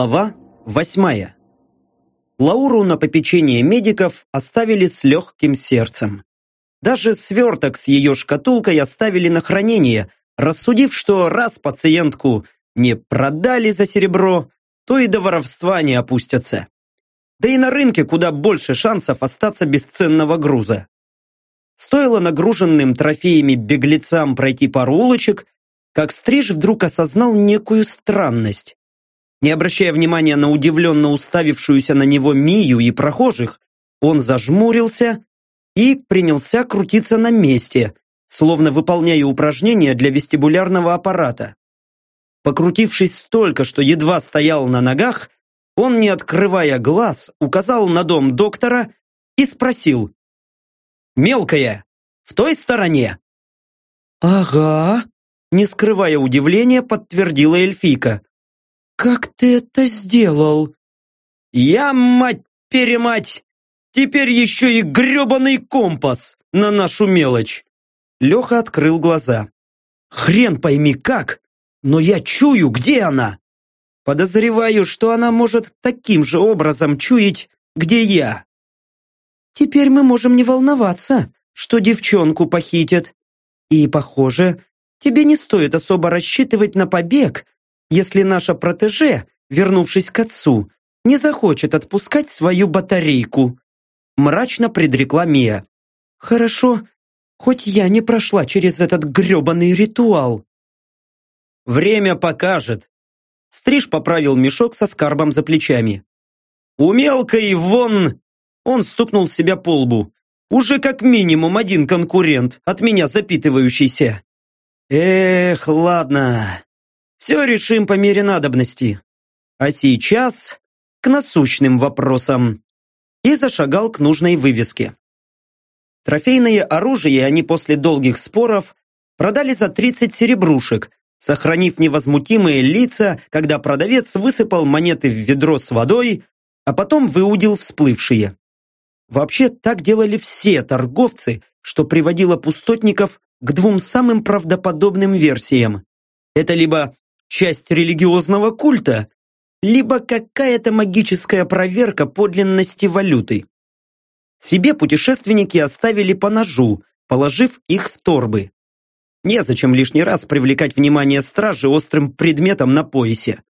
Глава восьмая. Лауру на попечение медиков оставили с легким сердцем. Даже сверток с ее шкатулкой оставили на хранение, рассудив, что раз пациентку не продали за серебро, то и до воровства не опустятся. Да и на рынке куда больше шансов остаться без ценного груза. Стоило нагруженным трофеями беглецам пройти пару улочек, как Стриж вдруг осознал некую странность. Не обращая внимания на удивленно уставившуюся на него Мию и прохожих, он зажмурился и принялся крутиться на месте, словно выполняя упражнения для вестибулярного аппарата. Покрутившись столько, что едва стоял на ногах, он, не открывая глаз, указал на дом доктора и спросил. «Мелкая, в той стороне?» «Ага», не скрывая удивления, подтвердила эльфийка. «Как ты это сделал?» «Я, мать-перемать, теперь еще и гребаный компас на нашу мелочь!» Леха открыл глаза. «Хрен пойми как, но я чую, где она!» Подозреваю, что она может таким же образом чуять, где я. Теперь мы можем не волноваться, что девчонку похитят. И, похоже, тебе не стоит особо рассчитывать на побег, если наша протеже, вернувшись к отцу, не захочет отпускать свою батарейку. Мрачно предрекла Мия. Хорошо, хоть я не прошла через этот гребаный ритуал. Время покажет. Стриж поправил мешок со скарбом за плечами. У мелкой вон... Он стукнул себя по лбу. Уже как минимум один конкурент, от меня запитывающийся. Эх, ладно. Все решим по мере надобности. А сейчас к насущным вопросам. И зашагал к нужной вывеске. Трофейное оружие они после долгих споров продали за 30 серебрушек, сохранив невозмутимые лица, когда продавец высыпал монеты в ведро с водой, а потом выудил всплывшие. Вообще так делали все торговцы, что приводило пустотников к двум самым правдоподобным версиям. Это либо часть религиозного культа, либо какая-то магическая проверка подлинности валюты. Себе путешественники оставили по ножу, положив их в торбы. Незачем лишний раз привлекать внимание стражи острым предметом на поясе.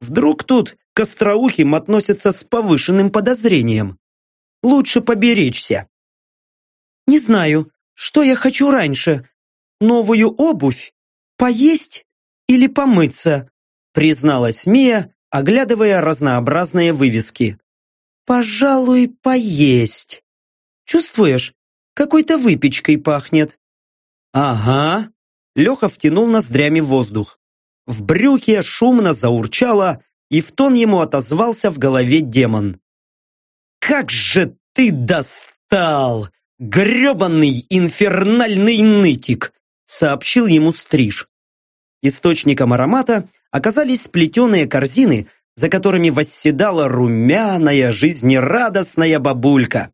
Вдруг тут к остроухим относятся с повышенным подозрением. Лучше поберечься. Не знаю, что я хочу раньше. Новую обувь? Поесть или помыться?» призналась Мия, оглядывая разнообразные вывески. «Пожалуй, поесть. Чувствуешь, какой-то выпечкой пахнет?» «Ага». Леха втянул ноздрями воздух. В брюхе шумно заурчало, и в тон ему отозвался в голове демон. «Как же ты достал! грёбаный инфернальный нытик!» сообщил ему Стриж. Источником аромата оказались сплетенные корзины, за которыми восседала румяная, жизнерадостная бабулька.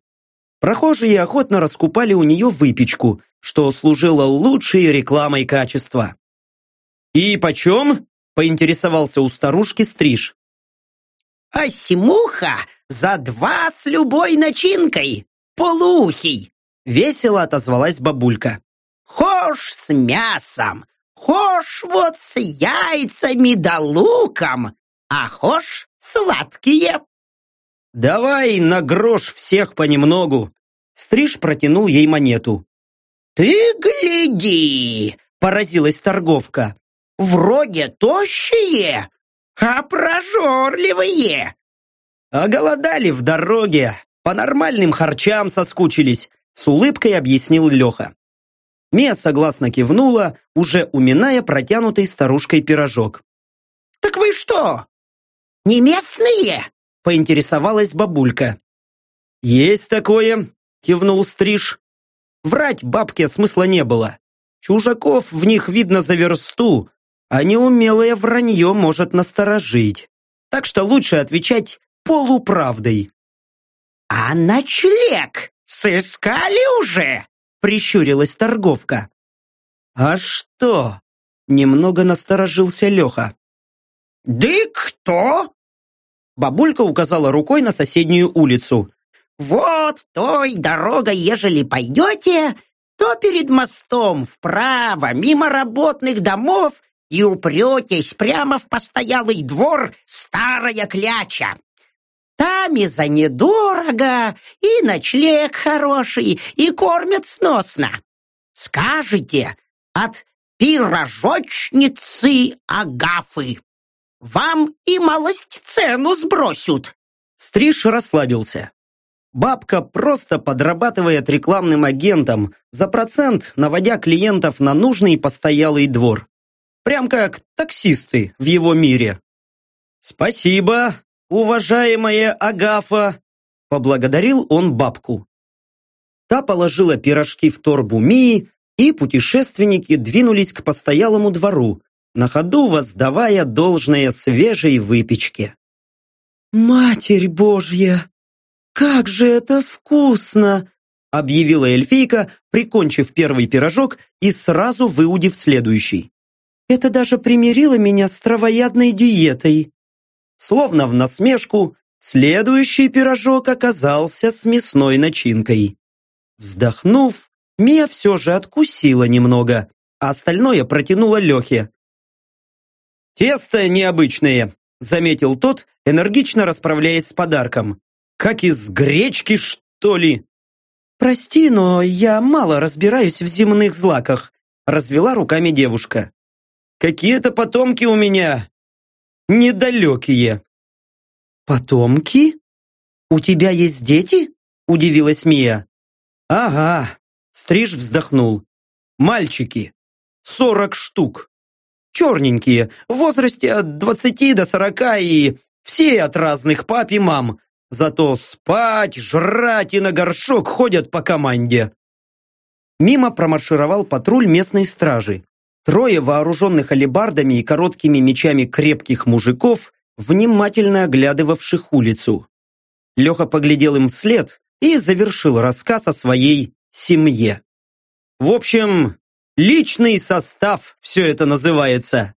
Прохожие охотно раскупали у нее выпечку, что служило лучшей рекламой качества. «И почем?» – поинтересовался у старушки Стриж. «Осьмуха за два с любой начинкой, полухий!» – весело отозвалась бабулька. «Хошь с мясом, Хошь вот с яйцами да луком, а хошь сладкие. Давай на грош всех понемногу. Стриж протянул ей монету. Ты гляди, поразилась торговка. В роге тощие, а прожорливые. А голодали в дороге, по нормальным харчам соскучились, с улыбкой объяснил Леха. Мия согласно кивнула, уже уминая протянутый старушкой пирожок. «Так вы что, не местные?» – поинтересовалась бабулька. «Есть такое», – кивнул Стриж. Врать бабке смысла не было. Чужаков в них видно за версту, а неумелое вранье может насторожить. Так что лучше отвечать полуправдой. «А ночлег сыскали уже?» Прищурилась торговка. «А что?» – немного насторожился Леха. «Да кто?» Бабулька указала рукой на соседнюю улицу. «Вот той дорогой, ежели пойдете, то перед мостом вправо, мимо работных домов, и упретесь прямо в постоялый двор старая кляча. Там и за недорого, и ночлег хороший, и кормят сносно. Скажите, от пирожочницы Агафы. Вам и малость цену сбросят. Стриж расслабился. Бабка просто подрабатывает рекламным агентом за процент, наводя клиентов на нужный постоялый двор. Прям как таксисты в его мире. «Спасибо, уважаемая Агафа!» Поблагодарил он бабку. Та положила пирожки в торбу Мии, и путешественники двинулись к постоялому двору, на ходу воздавая должное свежей выпечке. «Матерь Божья! Как же это вкусно!» объявила эльфийка, прикончив первый пирожок и сразу выудив следующий. Это даже примирило меня с травоядной диетой. Словно в насмешку, следующий пирожок оказался с мясной начинкой. Вздохнув, Мия все же откусила немного, а остальное протянула Лехе. «Тесто необычное», — заметил тот, энергично расправляясь с подарком. «Как из гречки, что ли?» «Прости, но я мало разбираюсь в земных злаках», — развела руками девушка. Какие-то потомки у меня недалекие. Потомки? У тебя есть дети? Удивилась Мия. Ага, Стриж вздохнул. Мальчики. Сорок штук. Черненькие, в возрасте от двадцати до сорока и все от разных пап и мам. Зато спать, жрать и на горшок ходят по команде. Мимо промаршировал патруль местной стражи. Трое вооруженных алебардами и короткими мечами крепких мужиков, внимательно оглядывавших улицу. Леха поглядел им вслед и завершил рассказ о своей семье. В общем, личный состав все это называется.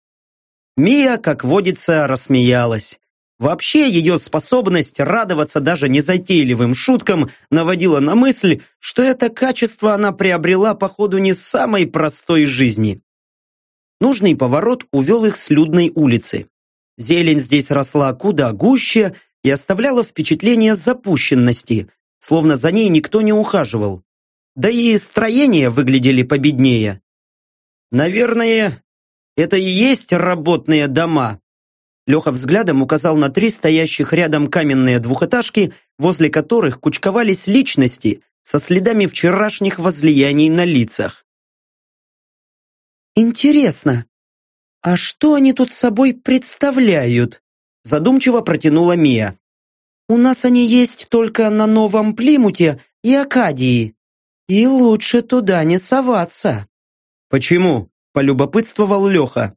Мия, как водится, рассмеялась. Вообще ее способность радоваться даже незатейливым шуткам наводила на мысль, что это качество она приобрела по ходу не самой простой жизни. Нужный поворот увел их с людной улицы. Зелень здесь росла куда гуще и оставляла впечатление запущенности, словно за ней никто не ухаживал. Да и строения выглядели победнее. Наверное, это и есть работные дома. Леха взглядом указал на три стоящих рядом каменные двухэтажки, возле которых кучковались личности со следами вчерашних возлияний на лицах. Интересно, а что они тут собой представляют? Задумчиво протянула Мия. У нас они есть только на Новом Плимуте и Акадии. И лучше туда не соваться. Почему? Полюбопытствовал Леха.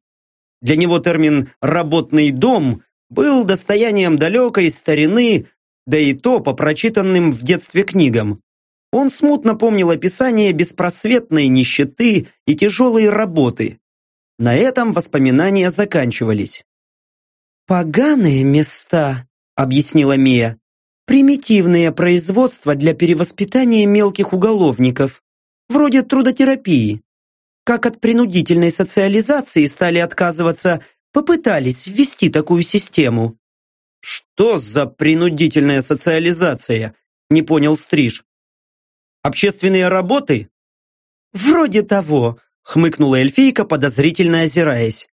Для него термин «работный дом» был достоянием далекой старины, да и то по прочитанным в детстве книгам. Он смутно помнил описание беспросветной нищеты и тяжелой работы. На этом воспоминания заканчивались. «Поганые места», — объяснила Мия. «Примитивные производства для перевоспитания мелких уголовников, вроде трудотерапии. Как от принудительной социализации стали отказываться, попытались ввести такую систему». «Что за принудительная социализация?» — не понял Стриж. Общественные работы? Вроде того, хмыкнула эльфийка, подозрительно озираясь.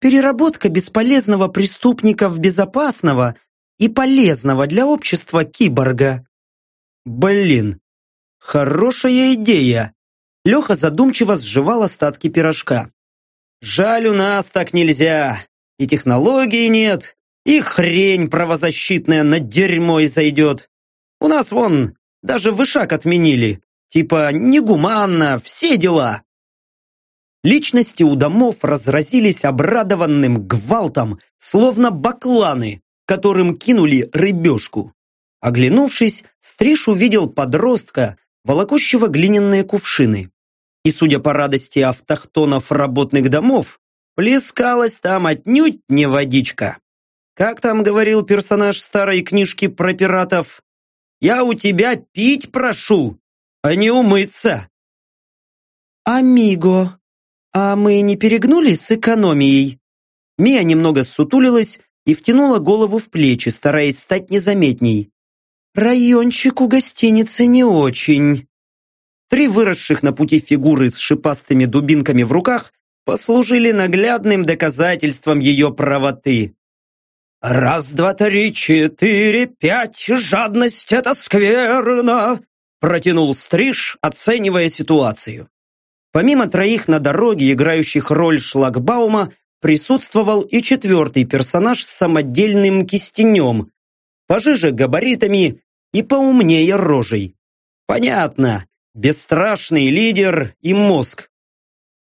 Переработка бесполезного преступника в безопасного и полезного для общества киборга. Блин, хорошая идея. Леха задумчиво сживал остатки пирожка. Жаль, у нас так нельзя. И технологий нет, и хрень правозащитная на дерьмо и зайдет. У нас вон даже вышаг отменили. Типа негуманно, все дела. Личности у домов разразились обрадованным гвалтом, словно бакланы, которым кинули рыбешку. Оглянувшись, Стриж увидел подростка, волокущего глиняные кувшины. И, судя по радости автохтонов работных домов, плескалась там отнюдь не водичка. Как там говорил персонаж старой книжки про пиратов? Я у тебя пить прошу, а не умыться. Амиго, а мы не перегнули с экономией? Мия немного сутулилась и втянула голову в плечи, стараясь стать незаметней. Райончик у гостиницы не очень. Три выросших на пути фигуры с шипастыми дубинками в руках послужили наглядным доказательством ее правоты. «Раз, два, три, четыре, пять, жадность — это скверно!» протянул Стриж, оценивая ситуацию. Помимо троих на дороге, играющих роль шлагбаума, присутствовал и четвертый персонаж с самодельным кистенем, пожиже габаритами и поумнее рожей. Понятно, бесстрашный лидер и мозг.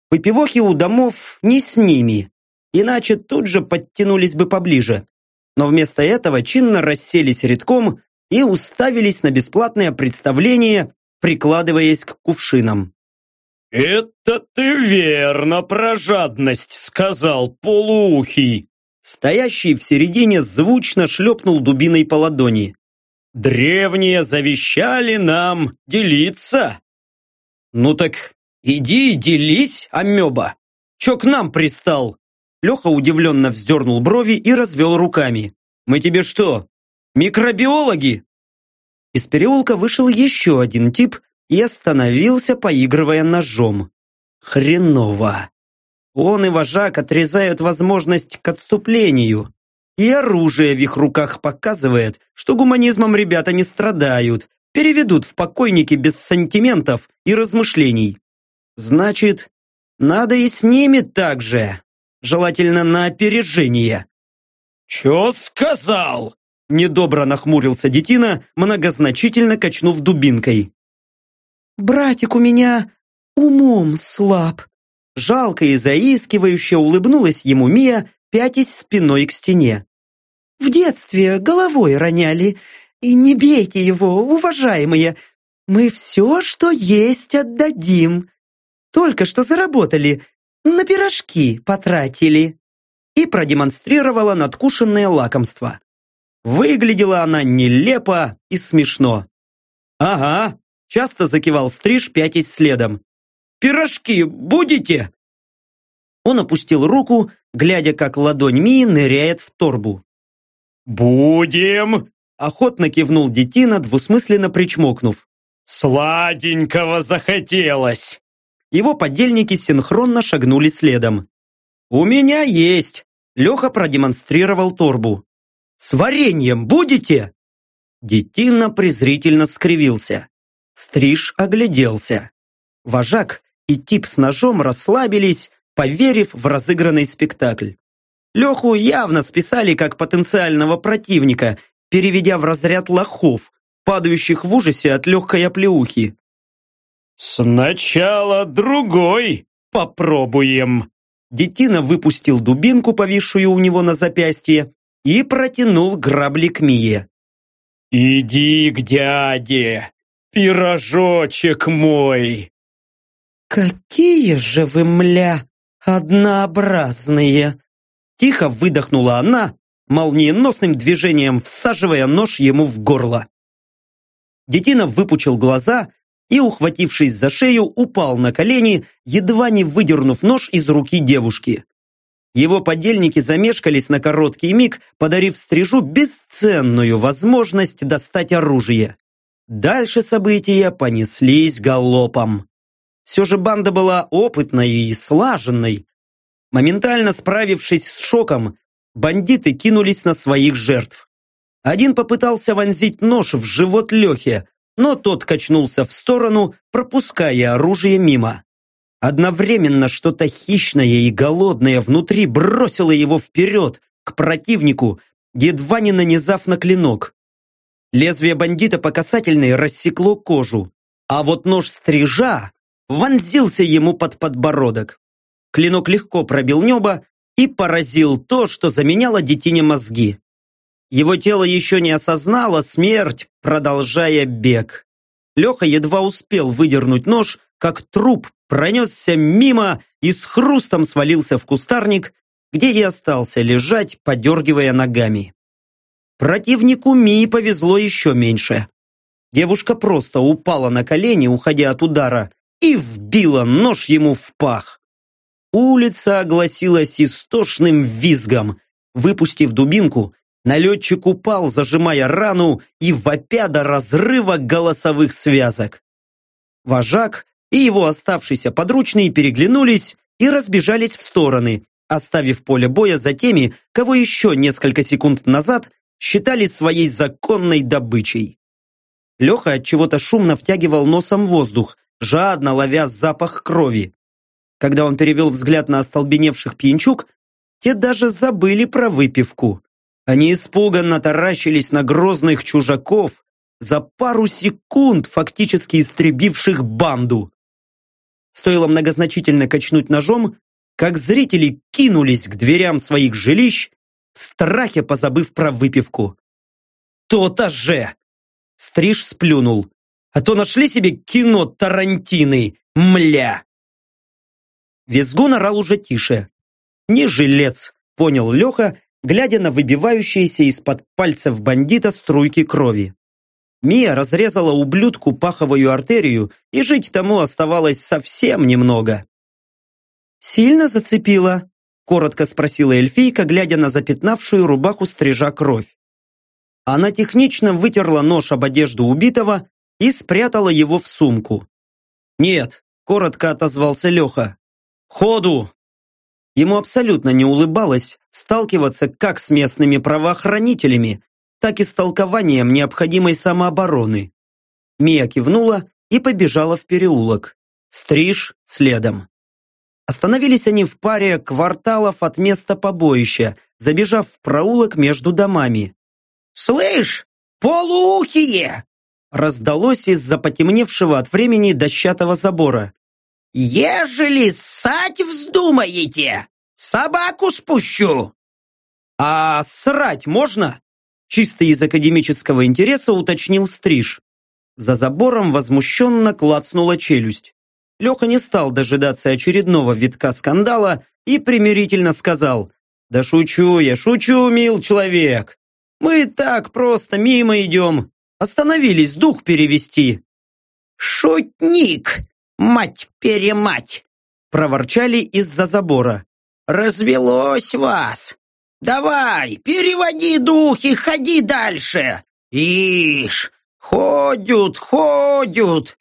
Выпивохи у домов не с ними, иначе тут же подтянулись бы поближе но вместо этого чинно расселись редком и уставились на бесплатное представление, прикладываясь к кувшинам. «Это ты верно про жадность сказал, полуухий!» Стоящий в середине звучно шлепнул дубиной по ладони. «Древние завещали нам делиться!» «Ну так иди делись, амеба! Че к нам пристал?» Леха удивленно вздернул брови и развел руками. «Мы тебе что, микробиологи?» Из переулка вышел еще один тип и остановился, поигрывая ножом. Хреново. Он и вожак отрезают возможность к отступлению. И оружие в их руках показывает, что гуманизмом ребята не страдают, переведут в покойники без сантиментов и размышлений. Значит, надо и с ними так же желательно на опережение. «Чё сказал?» Недобро нахмурился детина, многозначительно качнув дубинкой. «Братик у меня умом слаб». Жалко и заискивающе улыбнулась ему Мия, пятясь спиной к стене. «В детстве головой роняли. И не бейте его, уважаемые. Мы все, что есть, отдадим. Только что заработали, на пирожки потратили!» И продемонстрировала надкушенное лакомство. Выглядела она нелепо и смешно. «Ага», — часто закивал Стриж, пятясь следом. «Пирожки будете?» Он опустил руку, глядя, как ладонь Мии ныряет в торбу. «Будем!» — охотно кивнул детина, двусмысленно причмокнув. «Сладенького захотелось!» Его подельники синхронно шагнули следом. «У меня есть!» Леха продемонстрировал торбу. «С вареньем будете?» Детина презрительно скривился. Стриж огляделся. Вожак и тип с ножом расслабились, поверив в разыгранный спектакль. Леху явно списали как потенциального противника, переведя в разряд лохов, падающих в ужасе от легкой оплеухи. «Сначала другой попробуем!» Детина выпустил дубинку, повисшую у него на запястье, и протянул грабли к Мие. «Иди к дяде, пирожочек мой!» «Какие же вы, мля, однообразные!» Тихо выдохнула она, молниеносным движением всаживая нож ему в горло. Детина выпучил глаза и, ухватившись за шею, упал на колени, едва не выдернув нож из руки девушки. Его подельники замешкались на короткий миг, подарив стрижу бесценную возможность достать оружие. Дальше события понеслись галопом. Все же банда была опытной и слаженной. Моментально справившись с шоком, бандиты кинулись на своих жертв. Один попытался вонзить нож в живот Лехе, но тот качнулся в сторону, пропуская оружие мимо. Одновременно что-то хищное и голодное внутри бросило его вперед, к противнику, едва не нанизав на клинок. Лезвие бандита по касательной рассекло кожу, а вот нож стрижа вонзился ему под подбородок. Клинок легко пробил небо и поразил то, что заменяло детине мозги. Его тело еще не осознало смерть, продолжая бег. Леха едва успел выдернуть нож, как труп пронесся мимо и с хрустом свалился в кустарник, где и остался лежать, подергивая ногами. Противнику Мии повезло еще меньше. Девушка просто упала на колени, уходя от удара, и вбила нож ему в пах. Улица огласилась истошным визгом. Выпустив дубинку, налетчик упал, зажимая рану и вопя до разрыва голосовых связок. Вожак и его оставшийся подручный переглянулись и разбежались в стороны, оставив поле боя за теми, кого еще несколько секунд назад считали своей законной добычей. Леха от чего-то шумно втягивал носом воздух, жадно ловя запах крови. Когда он перевел взгляд на остолбеневших пьянчук, те даже забыли про выпивку. Они испуганно таращились на грозных чужаков, за пару секунд фактически истребивших банду. Стоило многозначительно качнуть ножом, как зрители кинулись к дверям своих жилищ, в страхе позабыв про выпивку. «То-то же!» Стриж сплюнул. «А то нашли себе кино Тарантины, мля!» Визгун орал уже тише. «Не жилец», понял Леха, глядя на выбивающиеся из-под пальцев бандита струйки крови. Мия разрезала ублюдку паховую артерию, и жить тому оставалось совсем немного. «Сильно зацепила?» – коротко спросила эльфийка, глядя на запятнавшую рубаху стрижа кровь. Она технично вытерла нож об одежду убитого и спрятала его в сумку. «Нет», – коротко отозвался Леха. «Ходу!» Ему абсолютно не улыбалось сталкиваться как с местными правоохранителями, так и с толкованием необходимой самообороны. Мия кивнула и побежала в переулок. Стриж следом. Остановились они в паре кварталов от места побоища, забежав в проулок между домами. «Слышь, полуухие!» раздалось из-за потемневшего от времени дощатого забора. «Ежели ссать вздумаете, собаку спущу!» «А срать можно?» Чисто из академического интереса уточнил Стриж. За забором возмущенно клацнула челюсть. Леха не стал дожидаться очередного витка скандала и примирительно сказал «Да шучу я, шучу, мил человек. Мы так просто мимо идем. Остановились дух перевести». «Шутник, мать-перемать!» проворчали из-за забора. «Развелось вас! Давай, переводи дух и ходи дальше! Ишь, ходят, ходят!»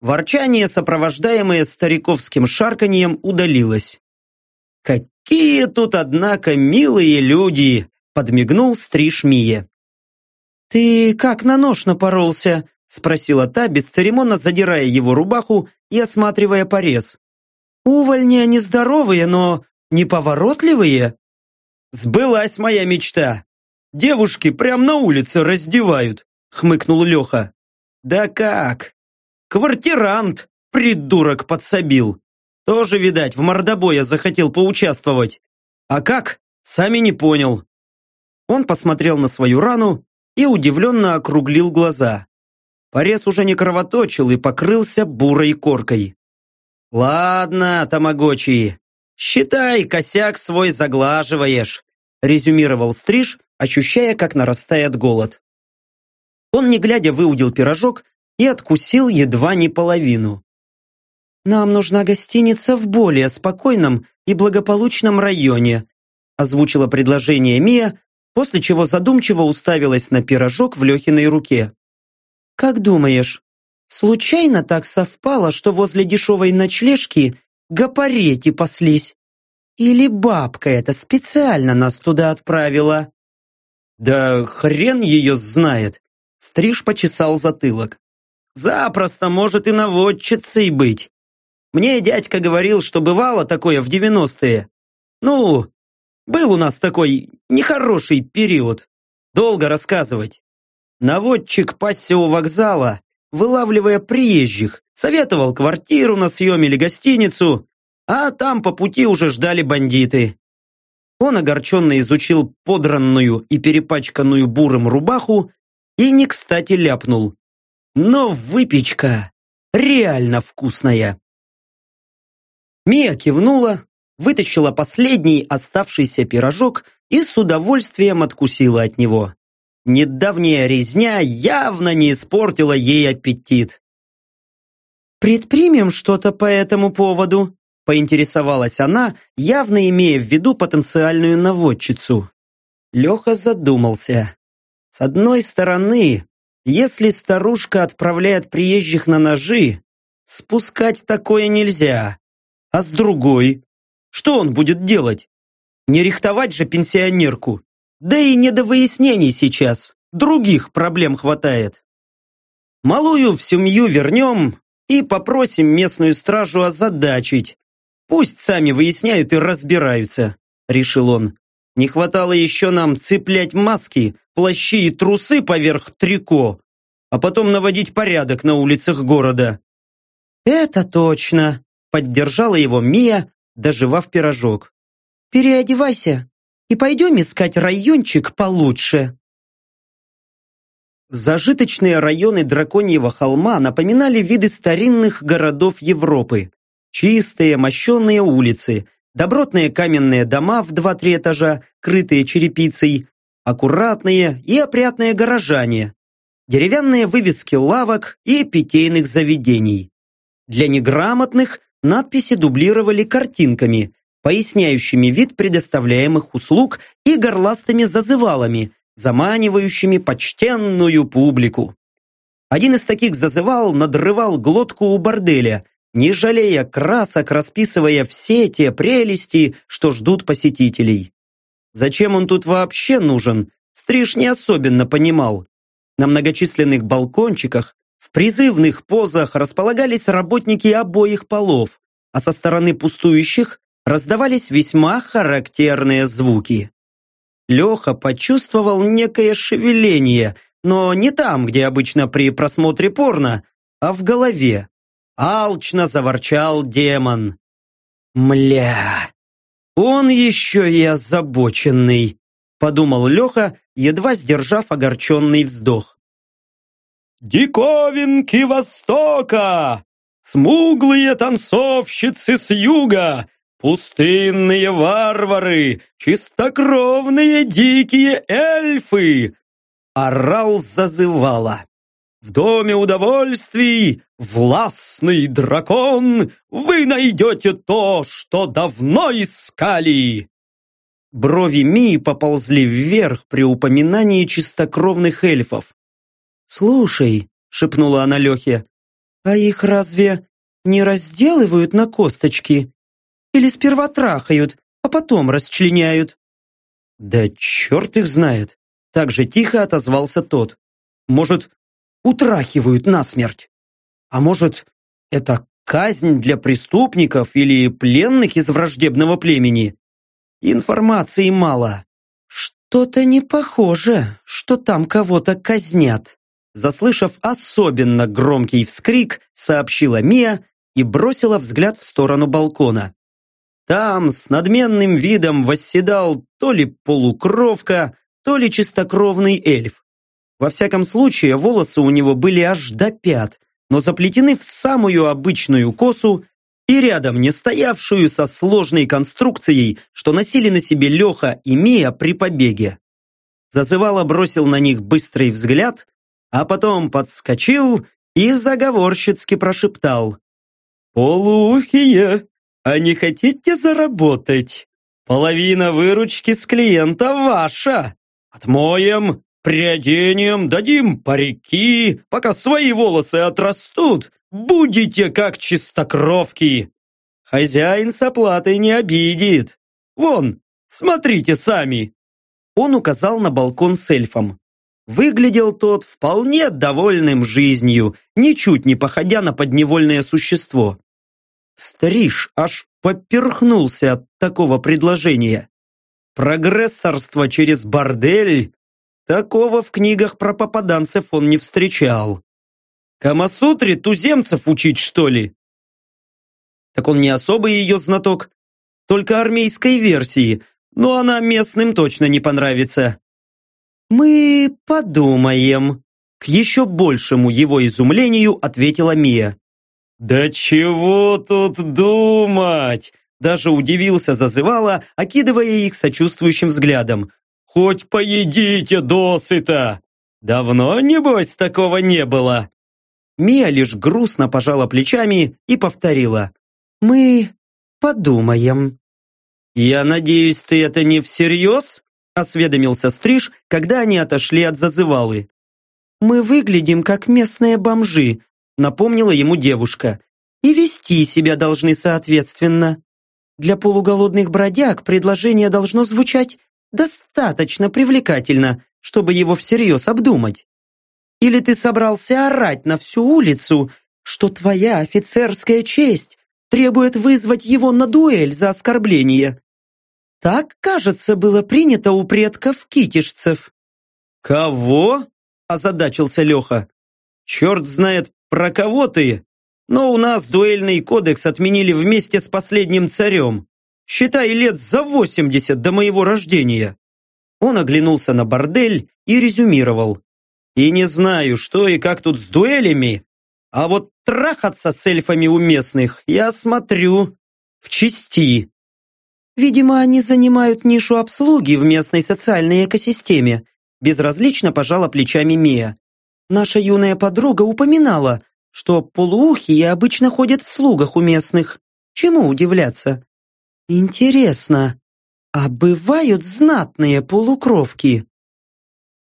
Ворчание, сопровождаемое стариковским шарканьем, удалилось. «Какие тут, однако, милые люди!» — подмигнул стриж Мия. «Ты как на нож напоролся?» — спросила та, бесцеремонно задирая его рубаху и осматривая порез. «Увольни они здоровые, но неповоротливые?» «Сбылась моя мечта! Девушки прямо на улице раздевают!» — хмыкнул Леха. «Да как? Квартирант, придурок, подсобил. Тоже, видать, в мордобоя захотел поучаствовать. А как? Сами не понял. Он посмотрел на свою рану и удивленно округлил глаза. Порез уже не кровоточил и покрылся бурой коркой. «Ладно, тамагочи, считай, косяк свой заглаживаешь», резюмировал Стриж, ощущая, как нарастает голод. Он, не глядя, выудил пирожок и откусил едва не половину. «Нам нужна гостиница в более спокойном и благополучном районе», озвучила предложение Мия, после чего задумчиво уставилась на пирожок в Лехиной руке. «Как думаешь, случайно так совпало, что возле дешевой ночлежки гапарети паслись? Или бабка эта специально нас туда отправила?» «Да хрен ее знает!» Стриж почесал затылок. Запросто может и наводчицей быть. Мне дядька говорил, что бывало такое в девяностые. Ну, был у нас такой нехороший период. Долго рассказывать. Наводчик пасся у вокзала, вылавливая приезжих, советовал квартиру на съем или гостиницу, а там по пути уже ждали бандиты. Он огорченно изучил подранную и перепачканную бурым рубаху и не кстати ляпнул. Но выпечка реально вкусная. Мия кивнула, вытащила последний оставшийся пирожок и с удовольствием откусила от него. Недавняя резня явно не испортила ей аппетит. «Предпримем что-то по этому поводу?» поинтересовалась она, явно имея в виду потенциальную наводчицу. Леха задумался. С одной стороны, если старушка отправляет приезжих на ножи, спускать такое нельзя. А с другой, что он будет делать? Не рихтовать же пенсионерку. Да и не до выяснений сейчас. Других проблем хватает. Малую в семью вернем и попросим местную стражу озадачить. Пусть сами выясняют и разбираются, решил он. Не хватало еще нам цеплять маски, плащи и трусы поверх трико, а потом наводить порядок на улицах города. Это точно, поддержала его Мия, доживав пирожок. Переодевайся и пойдем искать райончик получше. Зажиточные районы Драконьего холма напоминали виды старинных городов Европы. Чистые, мощенные улицы, добротные каменные дома в два-три этажа, крытые черепицей, аккуратные и опрятные горожане, деревянные вывески лавок и питейных заведений. Для неграмотных надписи дублировали картинками, поясняющими вид предоставляемых услуг и горластыми зазывалами, заманивающими почтенную публику. Один из таких зазывал надрывал глотку у борделя, не жалея красок, расписывая все те прелести, что ждут посетителей. Зачем он тут вообще нужен, Стриж не особенно понимал. На многочисленных балкончиках, в призывных позах располагались работники обоих полов, а со стороны пустующих раздавались весьма характерные звуки. Леха почувствовал некое шевеление, но не там, где обычно при просмотре порно, а в голове. Алчно заворчал демон. «Мля, он еще и озабоченный», подумал Леха, едва сдержав огорченный вздох. «Диковинки Востока! Смуглые танцовщицы с юга! Пустынные варвары! Чистокровные дикие эльфы!» Орал зазывала. В доме удовольствий, властный дракон, вы найдете то, что давно искали. Брови Мии поползли вверх при упоминании чистокровных эльфов. «Слушай», — шепнула она Лехе, «а их разве не разделывают на косточки? Или сперва трахают, а потом расчленяют?» «Да черт их знает!» Так же тихо отозвался тот. «Может, утрахивают насмерть. А может, это казнь для преступников или пленных из враждебного племени? Информации мало. Что-то не похоже, что там кого-то казнят. Заслышав особенно громкий вскрик, сообщила Мия и бросила взгляд в сторону балкона. Там с надменным видом восседал то ли полукровка, то ли чистокровный эльф. Во всяком случае, волосы у него были аж до пят, но заплетены в самую обычную косу и рядом не стоявшую со сложной конструкцией, что носили на себе Леха и Мия при побеге. Зазывало бросил на них быстрый взгляд, а потом подскочил и заговорщицки прошептал. «Полухие, а не хотите заработать? Половина выручки с клиента ваша. Отмоем Приоденем, дадим парики, пока свои волосы отрастут, будете как чистокровки. Хозяин с оплатой не обидит. Вон, смотрите сами. Он указал на балкон с эльфом. Выглядел тот вполне довольным жизнью, ничуть не походя на подневольное существо. Стриж аж поперхнулся от такого предложения. Прогрессорство через бордель Такого в книгах про попаданцев он не встречал. Камасутре туземцев учить, что ли? Так он не особый ее знаток, только армейской версии, но она местным точно не понравится. Мы подумаем. К еще большему его изумлению ответила Мия. «Да чего тут думать? Даже удивился зазывала, окидывая их сочувствующим взглядом. «Хоть поедите досыта! Давно, небось, такого не было!» Мия лишь грустно пожала плечами и повторила. «Мы подумаем». «Я надеюсь, ты это не всерьез?» осведомился Стриж, когда они отошли от зазывалы. «Мы выглядим как местные бомжи», напомнила ему девушка. «И вести себя должны соответственно. Для полуголодных бродяг предложение должно звучать достаточно привлекательно, чтобы его всерьез обдумать. Или ты собрался орать на всю улицу, что твоя офицерская честь требует вызвать его на дуэль за оскорбление? Так, кажется, было принято у предков китишцев. «Кого?» – озадачился Леха. «Черт знает, про кого ты, но у нас дуэльный кодекс отменили вместе с последним царем. Считай, лет за восемьдесят до моего рождения». Он оглянулся на бордель и резюмировал. И не знаю, что и как тут с дуэлями, а вот трахаться с эльфами у местных я смотрю в чести. Видимо, они занимают нишу обслуги в местной социальной экосистеме, безразлично пожала плечами Мия. Наша юная подруга упоминала, что полуухие обычно ходят в слугах у местных. Чему удивляться? Интересно, а бывают знатные полукровки?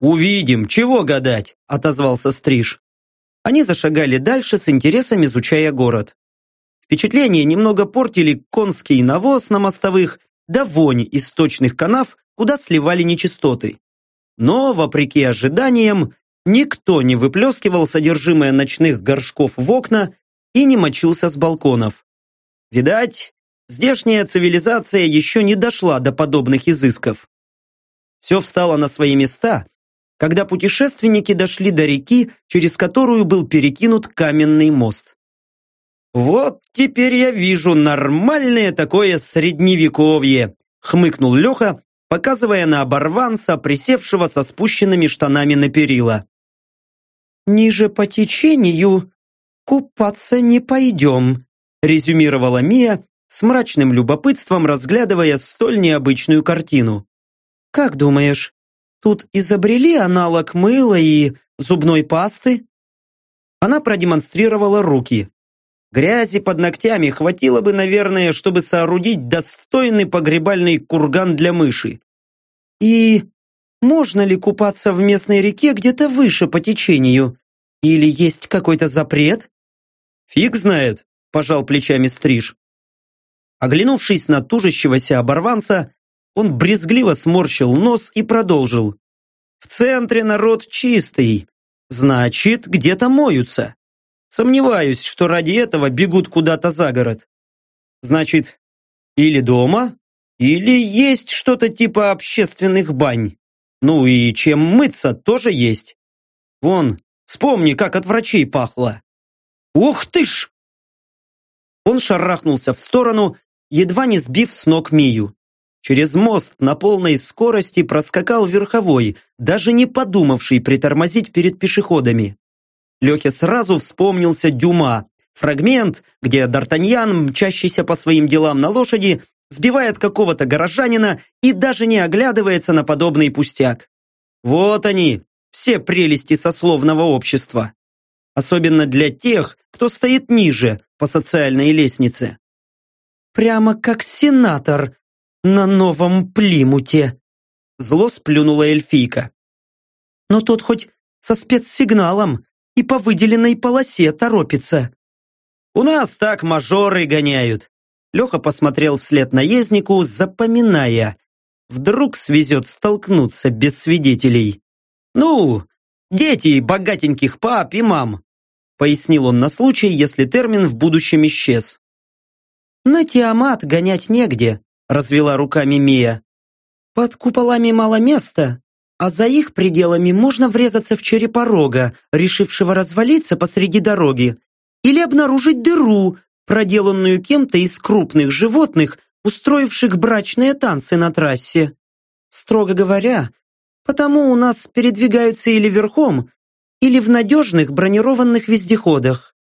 «Увидим, чего гадать», – отозвался Стриж. Они зашагали дальше с интересом изучая город. Впечатление немного портили конский навоз на мостовых да вонь из сточных канав, куда сливали нечистоты. Но, вопреки ожиданиям, никто не выплескивал содержимое ночных горшков в окна и не мочился с балконов. Видать, здешняя цивилизация еще не дошла до подобных изысков. Все встало на свои места, когда путешественники дошли до реки, через которую был перекинут каменный мост. «Вот теперь я вижу нормальное такое средневековье», хмыкнул Леха, показывая на оборванца, присевшего со спущенными штанами на перила. «Ниже по течению купаться не пойдем», резюмировала Мия, с мрачным любопытством разглядывая столь необычную картину. «Как думаешь, Тут изобрели аналог мыла и зубной пасты. Она продемонстрировала руки. Грязи под ногтями хватило бы, наверное, чтобы соорудить достойный погребальный курган для мыши. И можно ли купаться в местной реке где-то выше по течению? Или есть какой-то запрет? Фиг знает, пожал плечами Стриж. Оглянувшись на тужащегося оборванца, он брезгливо сморщил нос и продолжил. «В центре народ чистый, значит, где-то моются. Сомневаюсь, что ради этого бегут куда-то за город. Значит, или дома, или есть что-то типа общественных бань. Ну и чем мыться тоже есть. Вон, вспомни, как от врачей пахло. Ух ты ж! Он шарахнулся в сторону, едва не сбив с ног Мию. Через мост на полной скорости проскакал верховой, даже не подумавший притормозить перед пешеходами. Лехе сразу вспомнился Дюма, фрагмент, где Д'Артаньян, мчащийся по своим делам на лошади, сбивает какого-то горожанина и даже не оглядывается на подобный пустяк. Вот они, все прелести сословного общества. Особенно для тех, кто стоит ниже по социальной лестнице. «Прямо как сенатор», на новом Плимуте!» Зло сплюнула эльфийка. «Но тот хоть со спецсигналом и по выделенной полосе торопится». «У нас так мажоры гоняют!» Леха посмотрел вслед наезднику, запоминая. Вдруг свезет столкнуться без свидетелей. «Ну, дети богатеньких пап и мам», пояснил он на случай, если термин в будущем исчез. «На Тиамат гонять негде», развела руками Мия. Под куполами мало места, а за их пределами можно врезаться в черепорога, решившего развалиться посреди дороги, или обнаружить дыру, проделанную кем-то из крупных животных, устроивших брачные танцы на трассе. Строго говоря, потому у нас передвигаются или верхом, или в надежных бронированных вездеходах.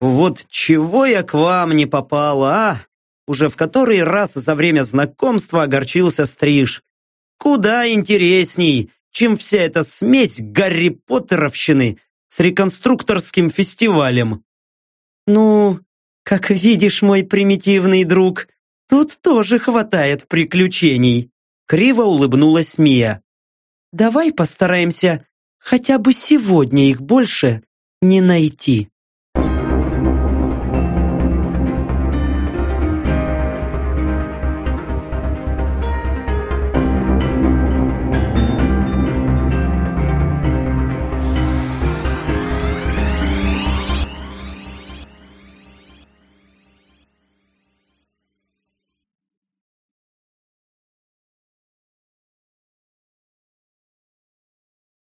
«Вот чего я к вам не попала, а?» Уже в который раз за время знакомства огорчился Стриж. Куда интересней, чем вся эта смесь Гарри Поттеровщины с реконструкторским фестивалем. Ну, как видишь, мой примитивный друг, тут тоже хватает приключений. Криво улыбнулась Мия. Давай постараемся хотя бы сегодня их больше не найти.